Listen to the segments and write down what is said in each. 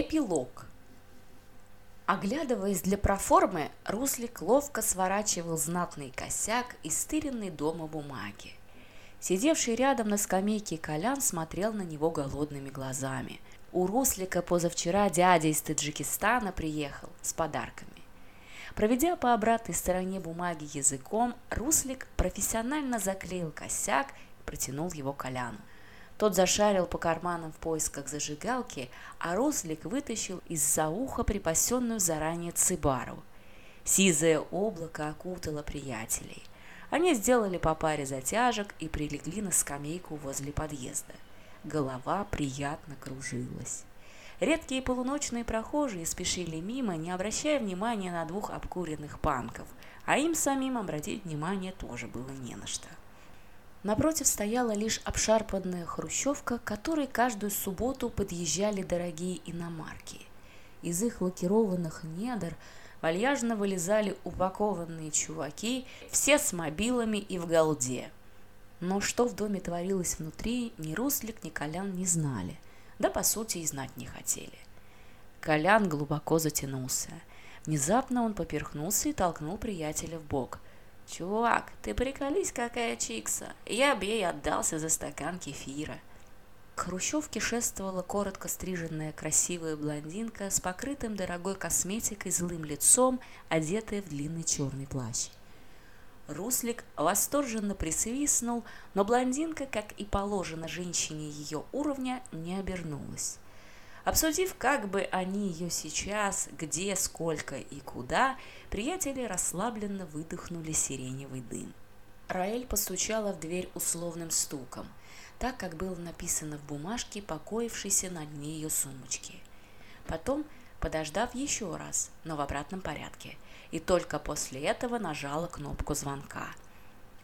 эпилог. Оглядываясь для проформы, Руслик ловко сворачивал знатный косяк из стыренной дома бумаги. Сидевший рядом на скамейке Колян смотрел на него голодными глазами. У Руслика позавчера дядя из Таджикистана приехал с подарками. Проведя по обратной стороне бумаги языком, Руслик профессионально заклеил косяк и протянул его Коляну. Тот зашарил по карманам в поисках зажигалки, а розлик вытащил из-за уха припасенную заранее цибару. Сизое облако окутало приятелей. Они сделали по паре затяжек и прилегли на скамейку возле подъезда. Голова приятно кружилась. Редкие полуночные прохожие спешили мимо, не обращая внимания на двух обкуренных панков, а им самим обратить внимание тоже было не на что. Напротив стояла лишь обшарпанная хрущевка, к которой каждую субботу подъезжали дорогие иномарки. Из их лакированных недр вальяжно вылезали упакованные чуваки, все с мобилами и в голде. Но что в доме творилось внутри, ни Руслик, ни Колян не знали, да, по сути, и знать не хотели. Колян глубоко затянулся. Внезапно он поперхнулся и толкнул приятеля в бок – «Чувак, ты приколись, какая чикса! Я бы ей отдался за стакан кефира!» К хрущевке шествовала коротко стриженная красивая блондинка с покрытым дорогой косметикой злым лицом, одетая в длинный черный плащ. Руслик восторженно присвистнул, но блондинка, как и положено женщине ее уровня, не обернулась. Обсудив, как бы они ее сейчас, где, сколько и куда, приятели расслабленно выдохнули сиреневый дым. Раэль постучала в дверь условным стуком, так как было написано в бумажке, покоившейся на дне ее сумочки. Потом, подождав еще раз, но в обратном порядке, и только после этого нажала кнопку звонка.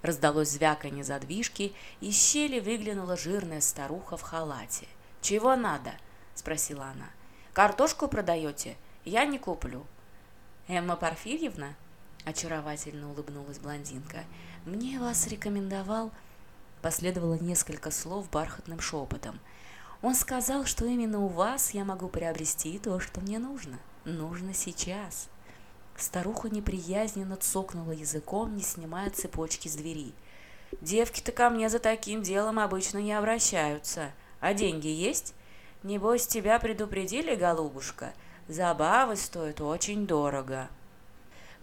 Раздалось звяканье задвижки, и щели выглянула жирная старуха в халате. «Чего надо?» спросила она. «Картошку продаете? Я не куплю». «Эмма Порфирьевна?» – очаровательно улыбнулась блондинка. «Мне вас рекомендовал...» Последовало несколько слов бархатным шепотом. «Он сказал, что именно у вас я могу приобрести то, что мне нужно. Нужно сейчас». Старуха неприязненно цокнула языком, не снимая цепочки с двери. «Девки-то ко мне за таким делом обычно не обращаются. А деньги есть?» Небось, тебя предупредили, голубушка? Забавы стоят очень дорого».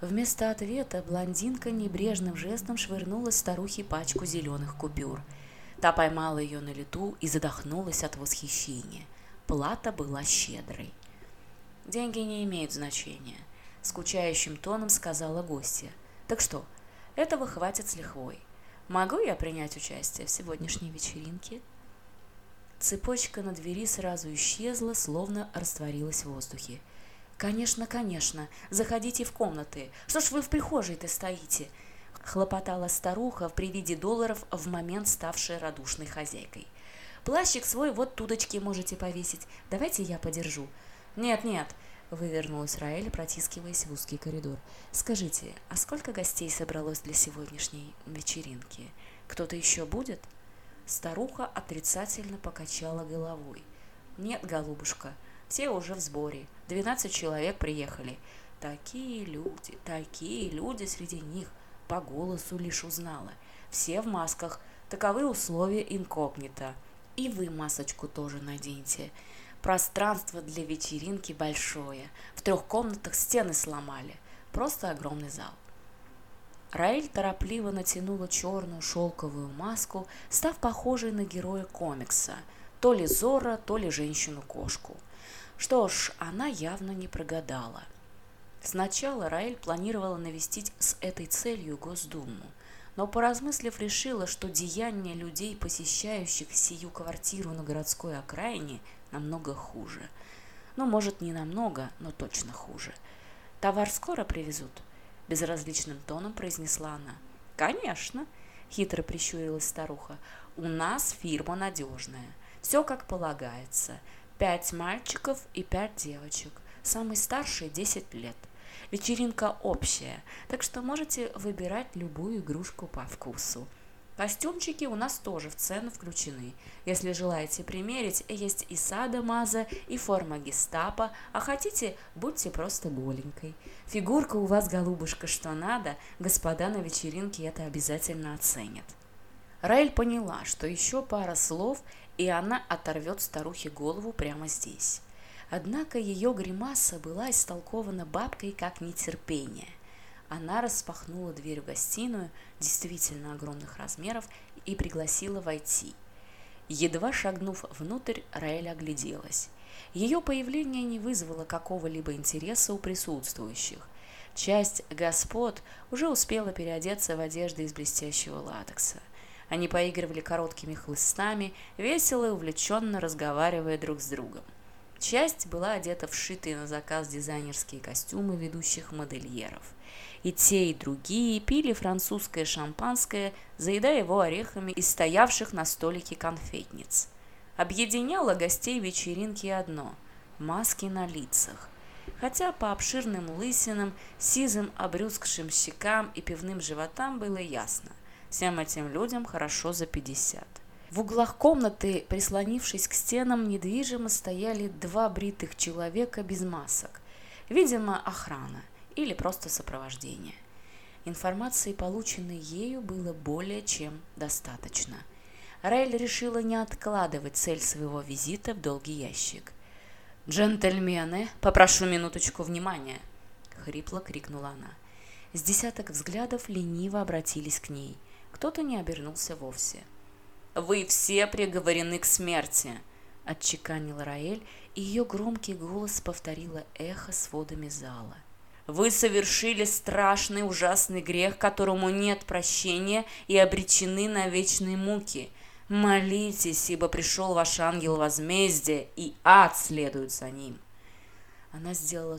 Вместо ответа блондинка небрежным жестом швырнула старухе пачку зеленых купюр. Та поймала ее на лету и задохнулась от восхищения. Плата была щедрой. «Деньги не имеют значения», — скучающим тоном сказала гостья. «Так что, этого хватит с лихвой. Могу я принять участие в сегодняшней вечеринке?» Цепочка на двери сразу исчезла, словно растворилась в воздухе. «Конечно, конечно, заходите в комнаты. Что ж вы в прихожей-то стоите?» Хлопотала старуха при виде долларов в момент ставшая радушной хозяйкой. «Плащик свой вот тудочки можете повесить. Давайте я подержу». «Нет-нет», — вывернул Раэль, протискиваясь в узкий коридор. «Скажите, а сколько гостей собралось для сегодняшней вечеринки? Кто-то еще будет?» Старуха отрицательно покачала головой. «Нет, голубушка, все уже в сборе. Двенадцать человек приехали. Такие люди, такие люди среди них. По голосу лишь узнала. Все в масках. Таковы условия инкогнито. И вы масочку тоже наденьте. Пространство для вечеринки большое. В трех комнатах стены сломали. Просто огромный зал. Раэль торопливо натянула черную шелковую маску, став похожей на героя комикса, то ли Зора, то ли женщину-кошку. Что ж, она явно не прогадала. Сначала Раэль планировала навестить с этой целью Госдуму, но, поразмыслив, решила, что деяния людей, посещающих сию квартиру на городской окраине, намного хуже. Ну, может, не намного, но точно хуже. Товар скоро привезут – безразличным тоном произнесла она. «Конечно!» – хитро прищурилась старуха. «У нас фирма надежная. Все как полагается. Пять мальчиков и пять девочек. Самый старший – 10 лет. Вечеринка общая, так что можете выбирать любую игрушку по вкусу. Костюмчики у нас тоже в цену включены. Если желаете примерить, есть и сада маза, и форма гестапо, а хотите, будьте просто голенькой. Фигурка у вас, голубушка, что надо, господа на вечеринке это обязательно оценят. Раэль поняла, что еще пара слов, и она оторвет старухе голову прямо здесь. Однако ее гримаса была истолкована бабкой как нетерпение. Она распахнула дверь в гостиную, действительно огромных размеров, и пригласила войти. Едва шагнув внутрь, Раэль огляделась. Ее появление не вызвало какого-либо интереса у присутствующих. Часть господ уже успела переодеться в одежды из блестящего латекса. Они поигрывали короткими хлыстами, весело и увлеченно разговаривая друг с другом. Часть была одета в шитые на заказ дизайнерские костюмы ведущих модельеров. И те, и другие пили французское шампанское, заедая его орехами из стоявших на столике конфетниц. Объединяло гостей вечеринки одно – маски на лицах. Хотя по обширным лысинам, сизым обрюзгшим щекам и пивным животам было ясно – всем этим людям хорошо за 50. В углах комнаты, прислонившись к стенам, недвижимо стояли два бритых человека без масок. Видимо, охрана – или просто сопровождение. Информации, полученной ею, было более чем достаточно. Рейль решила не откладывать цель своего визита в долгий ящик. «Джентльмены, попрошу минуточку внимания!» — хрипло крикнула она. С десяток взглядов лениво обратились к ней. Кто-то не обернулся вовсе. «Вы все приговорены к смерти!» — отчеканил Раэль, и ее громкий голос повторило эхо с водами зала. Вы совершили страшный ужасный грех, которому нет прощения и обречены на вечные муки. Молитесь, ибо пришел ваш ангел возмездия, и ад следует за ним. Она сделала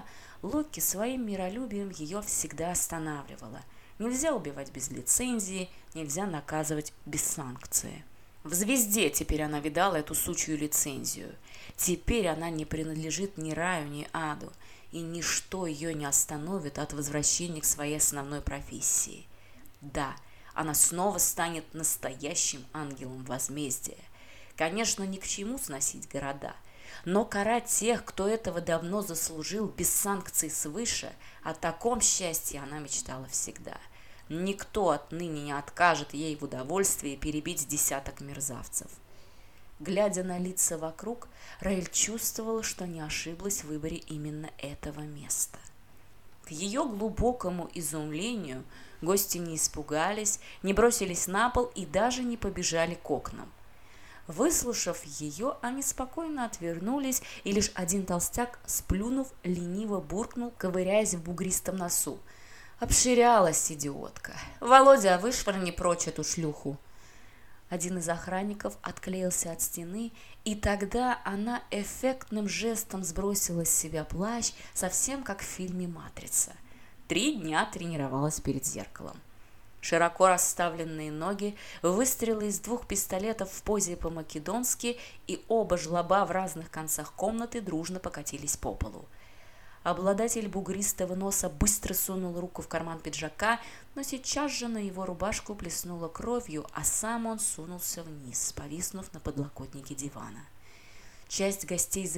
то, что решила сделать еще две недели назад, когда на ее руках умерла Локки. Честно говоря, Локки своим миролюбием ее всегда останавливала. Нельзя убивать без лицензии, нельзя наказывать без санкции. В «Звезде» теперь она видала эту сучью лицензию. Теперь она не принадлежит ни раю, ни аду, и ничто ее не остановит от возвращения к своей основной профессии. Да, она снова станет настоящим ангелом возмездия. Конечно, ни к чему сносить города, но карать тех, кто этого давно заслужил без санкций свыше, о таком счастье она мечтала всегда – Никто отныне не откажет ей в удовольствии перебить десяток мерзавцев. Глядя на лица вокруг, Раэль чувствовала, что не ошиблась в выборе именно этого места. К ее глубокому изумлению гости не испугались, не бросились на пол и даже не побежали к окнам. выслушав ее, они спокойно отвернулись, и лишь один толстяк, сплюнув, лениво буркнул, ковыряясь в бугристом носу. Обширялась идиотка. «Володя, вышвырни прочь эту шлюху!» Один из охранников отклеился от стены, и тогда она эффектным жестом сбросила с себя плащ, совсем как в фильме «Матрица». Три дня тренировалась перед зеркалом. Широко расставленные ноги, выстрелы из двух пистолетов в позе по-македонски, и оба жлоба в разных концах комнаты дружно покатились по полу. Обладатель бугристого носа быстро сунул руку в карман пиджака, но сейчас же на его рубашку плеснула кровью, а сам он сунулся вниз, повиснув на подлокотнике дивана. Часть гостей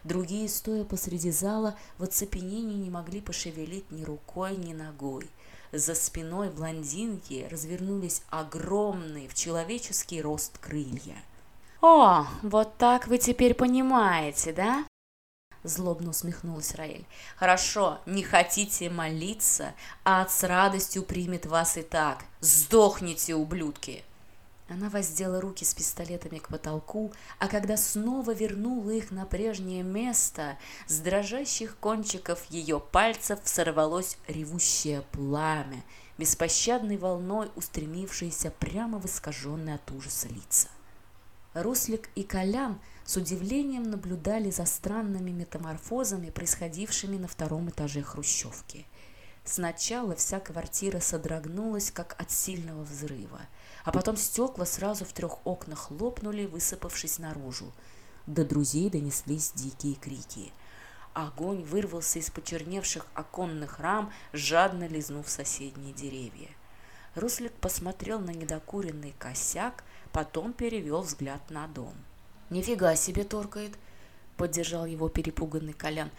закричала, бросаясь на пол. «Наконец-то!» — отметила про себя Раэль. Другие, стоя посреди зала, в оцепенении не могли пошевелить ни рукой, ни ногой. За спиной блондинки развернулись огромные в человеческий рост крылья — «О, вот так вы теперь понимаете, да?» Злобно усмехнулась Раэль. «Хорошо, не хотите молиться, ад с радостью примет вас и так. Сдохните, ублюдки!» Она воздела руки с пистолетами к потолку, а когда снова вернула их на прежнее место, с дрожащих кончиков ее пальцев сорвалось ревущее пламя, беспощадной волной устремившееся прямо в искаженные от ужаса лица. Руслик и Колян с удивлением наблюдали за странными метаморфозами, происходившими на втором этаже хрущевки. Сначала вся квартира содрогнулась, как от сильного взрыва, а потом стекла сразу в трех окнах лопнули, высыпавшись наружу. До друзей донеслись дикие крики. Огонь вырвался из почерневших оконных рам, жадно лизнув соседние деревья. Руслик посмотрел на недокуренный косяк, потом перевел взгляд на дом. «Нифига себе торкает!» — поддержал его перепуганный Колян.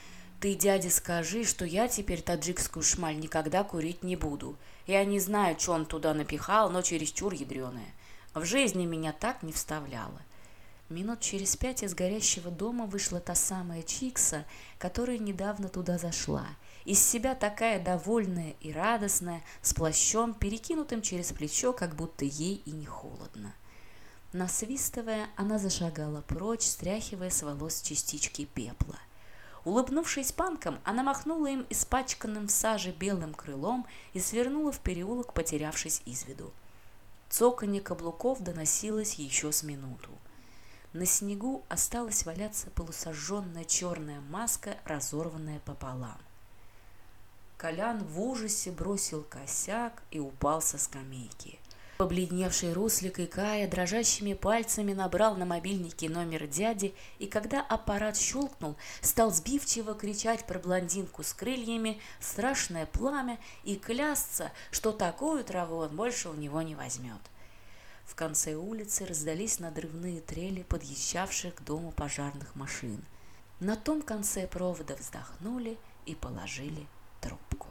Ты, дяде скажи, что я теперь таджикскую шмаль никогда курить не буду. Я не знаю, что он туда напихал, но чересчур ядреная. В жизни меня так не вставляло. Минут через пять из горящего дома вышла та самая Чикса, которая недавно туда зашла. Из себя такая довольная и радостная, с плащом, перекинутым через плечо, как будто ей и не холодно. Насвистывая, она зашагала прочь, стряхивая с волос частички пепла – Улыбнувшись панком, она махнула им испачканным в саже белым крылом и свернула в переулок, потерявшись из виду. Цоканье каблуков доносилось еще с минуту. На снегу осталась валяться полусожженная черная маска, разорванная пополам. Колян в ужасе бросил косяк и упал со скамейки. Побледневший Руслик и Кая дрожащими пальцами набрал на мобильнике номер дяди, и когда аппарат щелкнул, стал сбивчиво кричать про блондинку с крыльями, страшное пламя и клясться, что такую траву он больше у него не возьмет. В конце улицы раздались надрывные трели подъезжавших к дому пожарных машин. На том конце провода вздохнули и положили трубку.